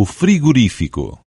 o frigorífico.